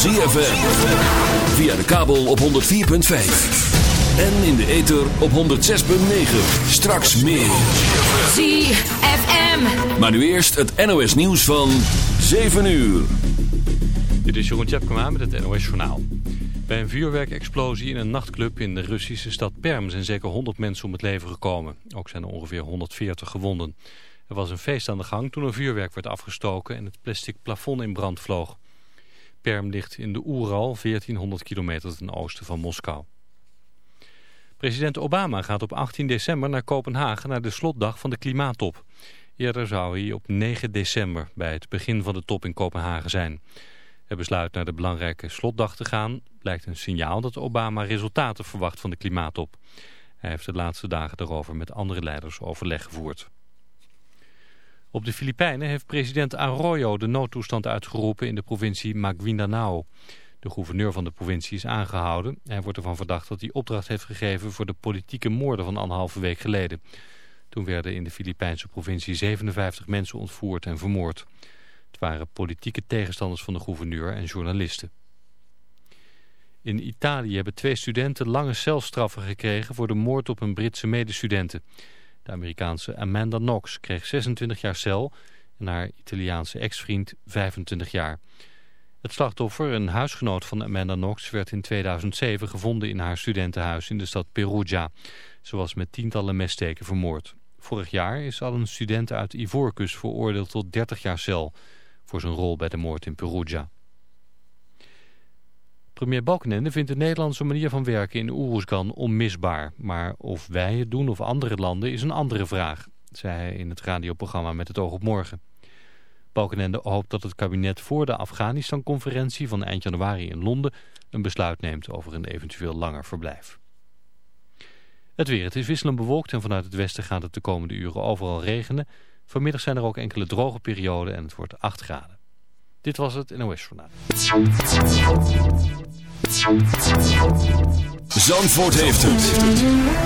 ZFM. Via de kabel op 104.5. En in de ether op 106.9. Straks meer. ZFM. Maar nu eerst het NOS nieuws van 7 uur. Dit is Jeroen Tjepkema met het NOS Journaal. Bij een vuurwerkexplosie in een nachtclub in de Russische stad Perm zijn zeker 100 mensen om het leven gekomen. Ook zijn er ongeveer 140 gewonden. Er was een feest aan de gang toen er vuurwerk werd afgestoken en het plastic plafond in brand vloog. Perm ligt in de Oeral, 1400 kilometer ten oosten van Moskou. President Obama gaat op 18 december naar Kopenhagen naar de slotdag van de klimaattop. Eerder zou hij op 9 december bij het begin van de top in Kopenhagen zijn. Het besluit naar de belangrijke slotdag te gaan blijkt een signaal dat Obama resultaten verwacht van de klimaattop. Hij heeft de laatste dagen daarover met andere leiders overleg gevoerd. Op de Filipijnen heeft president Arroyo de noodtoestand uitgeroepen in de provincie Maguindanao. De gouverneur van de provincie is aangehouden. Hij wordt ervan verdacht dat hij opdracht heeft gegeven voor de politieke moorden van anderhalve week geleden. Toen werden in de Filipijnse provincie 57 mensen ontvoerd en vermoord. Het waren politieke tegenstanders van de gouverneur en journalisten. In Italië hebben twee studenten lange celstraffen gekregen voor de moord op een Britse medestudenten. De Amerikaanse Amanda Knox kreeg 26 jaar cel en haar Italiaanse ex-vriend 25 jaar. Het slachtoffer, een huisgenoot van Amanda Knox, werd in 2007 gevonden in haar studentenhuis in de stad Perugia. Ze was met tientallen messteken vermoord. Vorig jaar is al een student uit Ivoorkust veroordeeld tot 30 jaar cel voor zijn rol bij de moord in Perugia. Premier Balkenende vindt de Nederlandse manier van werken in Oeruzgan onmisbaar. Maar of wij het doen of andere landen is een andere vraag, zei hij in het radioprogramma Met het oog op morgen. Balkenende hoopt dat het kabinet voor de Afghanistan-conferentie van eind januari in Londen een besluit neemt over een eventueel langer verblijf. Het weer. Het is wisselend bewolkt en vanuit het westen gaat het de komende uren overal regenen. Vanmiddag zijn er ook enkele droge perioden en het wordt 8 graden. Dit was het NOS Journaal. Zandvoort heeft het.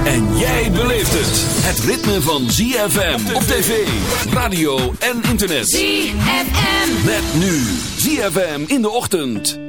En jij beleeft het. Het ritme van ZFM op tv, radio en internet. ZFM. Met nu ZFM in de ochtend.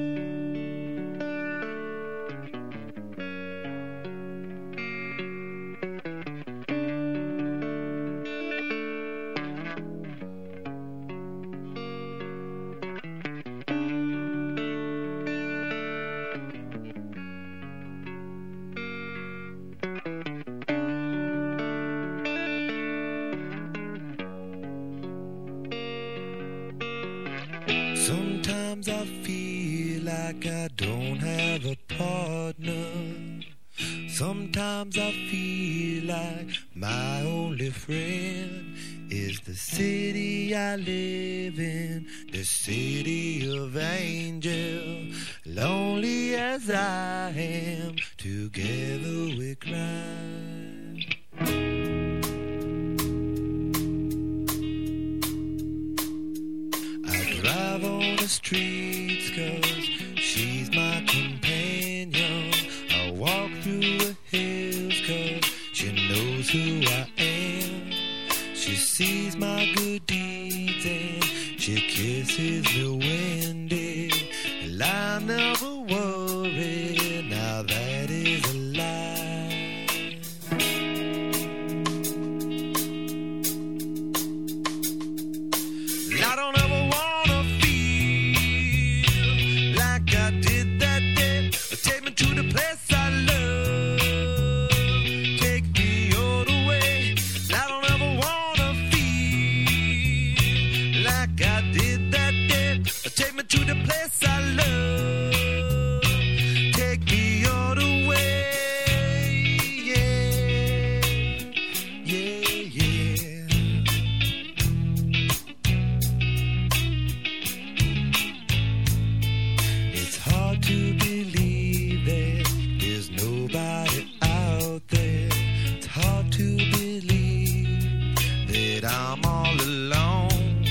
I'm all alone.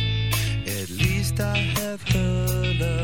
At least I have her love.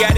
A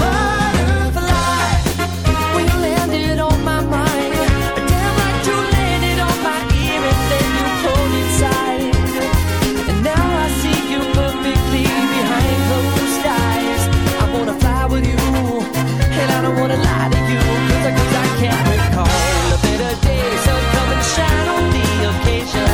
Butterfly, when you landed on my mind, damn like you I don't wanna lie to I can't recall a better day. So come and shine on the occasion.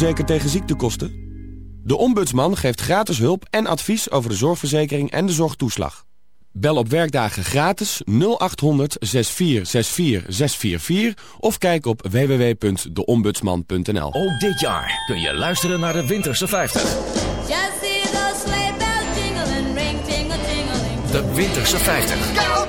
Verzekerd tegen ziektekosten? De Ombudsman geeft gratis hulp en advies over de zorgverzekering en de zorgtoeslag. Bel op werkdagen gratis 0800 6464 644 of kijk op www.deombudsman.nl. Ook dit jaar kun je luisteren naar de Winterse 50. Just see those sleigh bells jingling, ring tingle tingling. De Winterse 50.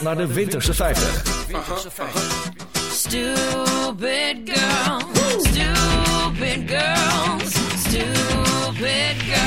naar de Winterse 50. Stupid girl, stupid girls, stupid girl.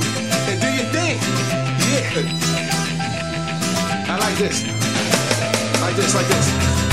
thing and do your thing. Yeah. I like this. Like this, like this.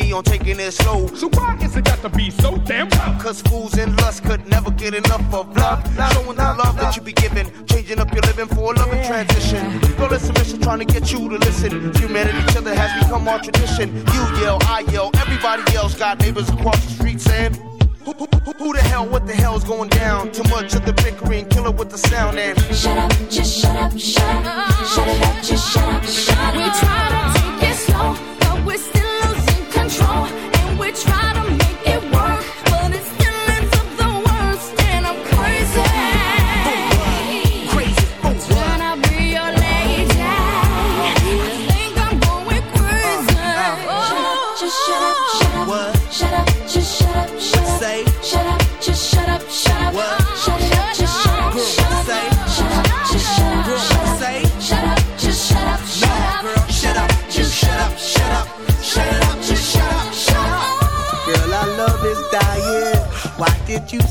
degree on taking it slow. So why is it got to be so damn rough? Cause fools and lust could never get enough of love. Showing the love that you be giving, changing up your living for a loving transition. Flawless submission trying to get you to listen. Humanity, each other has become our tradition. You yell, I yell, everybody else got neighbors across the street saying. Who, who, who, who, the hell, what the hell's going down? Too much of the bickering, killer with the sound and Shut up, just shut up, shut up, shut it up, just shut up, shut up.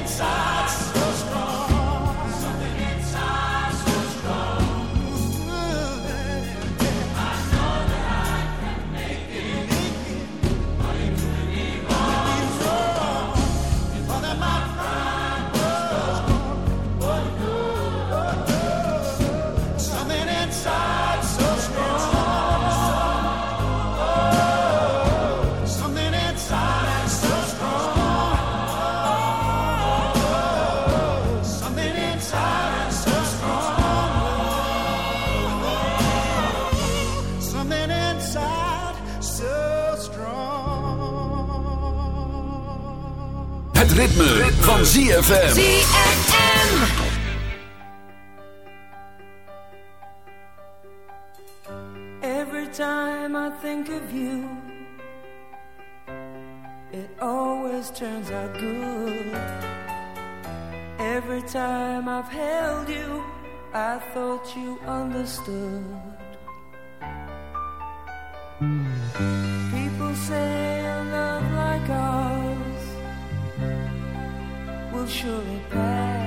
inside. Het ritme, van ZFM. ZFM. Every time I think of you, it always turns out good. Every time I've held you, I thought you understood. People say a love like ours surely.